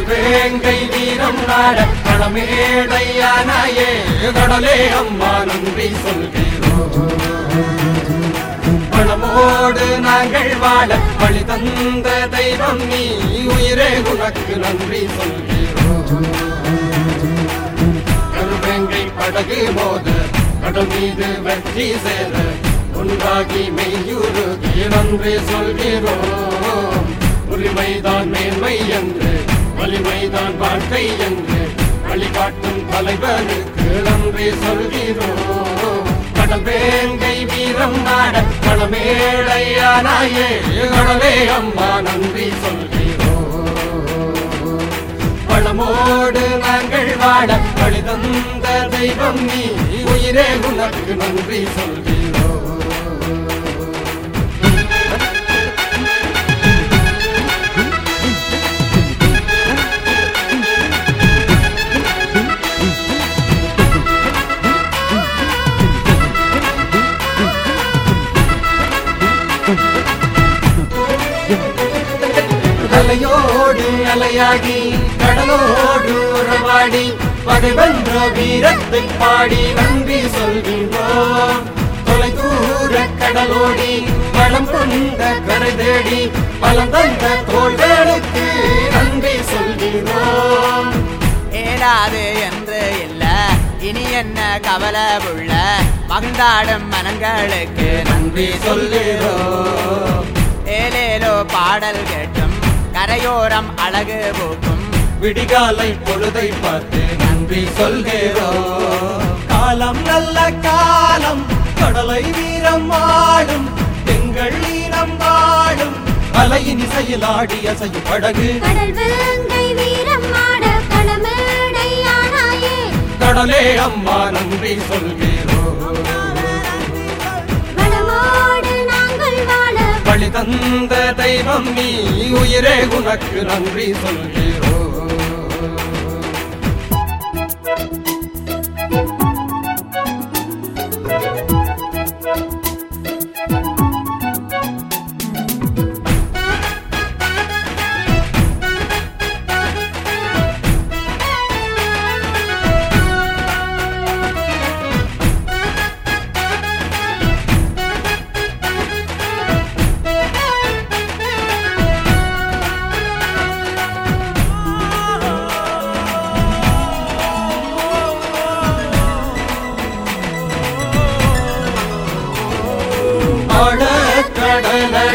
வேங்கை வீரம் நாட களமேடையானாயே கடலே அம்மா நன்றி சொல்கிறோம். பணமோடு நாங்கள் வாழ வழி தந்த தெய்வம் நீ உயிரே உனக்கு நன்றி சொல்கிறோம். கருவேங்கை படகு போது கடல் மீது வெற்றி சேர உண்டாகி மெய்யுருகி நன்றி சொல்கிறோம். உரிமைதான் மேன்மை என்று வலிமைதான் வாழ்க்கை என்று வழிபாட்டும் தலைவருக்கு நன்றி சொல்கிறோம். கடல் வீரம் நாட கடமேடையானாயே கடலே அம்மா நன்றி சொல்கிறோம். பணமோடு நாங்கள் வாட வழி தந்த தெய்வம் நீ உயிரே உனக்கு நன்றி சொல்கிறோம். அலையோடு அலையாடி கடலோடு உறவாடி பகைவன்ற வீரத்தை பாடி நன்றி சொல்கின்றோம். தொலை தூர கடலோடி வளம் கொண்ட கரை தேடி பலம் தந்த தோள்களுக்கு நன்றி சொல்கிறோம் ஏலாது என்று என்ன கவலை உள்ள மகிழ்ந்தாடும் மனங்களுக்கு நன்றி சொல்கிறோம் ஏலேலோ பாடல் கேட்டும் கரையோரம் அழகு பூக்கும். விடிகாலை பொழுதை பார்த்து நன்றி சொல்கிறோம் காலம் நல்ல காலம் கடலை வீரம் ஆடும் எங்கள் ஈரம் வாழும். அலையின் இசையில் ஆடி அசையும் படகு. கடல் வீரம் கடலே அம்மா நன்றி சொல்கிறோம். வழி தந்த தெய்வம் நீ உயிரே உனக்கு நன்றி சொல்கிறோம்.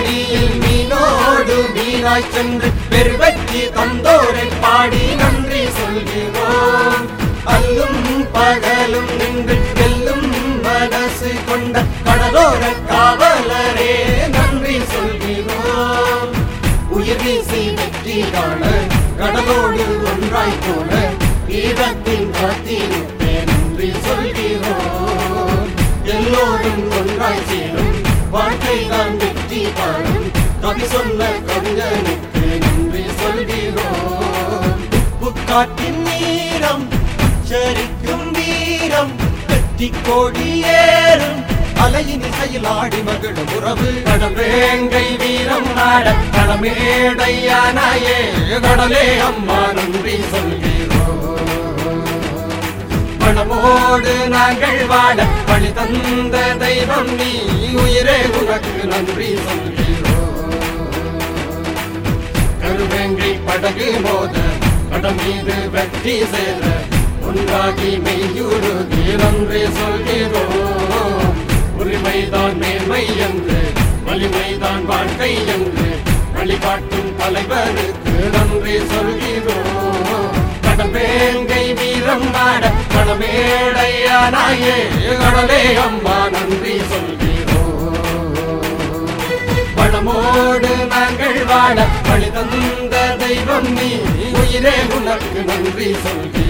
கடலடியில் மீனோடு மீனாய் சென்று பெருவெற்றி தந்தோரை பாடி நன்றி சொல்கிறோம். அல்லும் பகலும் நின்று வெல்லும் மனசு கொண்ட கடலோர காவல் நாட்டின் நீரம் உச்சரிக்கும் வீரம் வெற்றி கோடி ஏறும் அலையின் இசையில் ஆடி மகிழும் உறவு. கடவேங்கை வீரம் நாட களமேடையானாயே கடலே அம்மா நன்றி சொல்கிறோம். பணமோடு நாங்கள் வாழ வழி தந்த தெய்வம் நீ உயிரே உனக்கு நன்றி சொல்கிறோம். கருவேங்கை படகு மோத கடம் மீது வெற்றி சேர ஒன்றாகி மெய்யுருகி நன்றி சொல்கிறோம் உரிமைதான் மேன்மை என்று வலிமைதான் வாழ்க்கை என்று வழிகாட்டும் தலைவருக்கு நன்றி சொல்கிறோம் கடம்பேங்கை வீரம் நாட களமேடையானாயே கடலே அம்மா நன்றி சொல்கிறோம் பணமோடு நாங்கள் வாழ வழி தந்த தெய்வம் நீ உயிரே உனக்கு நன்றி சொல்கிறேன்.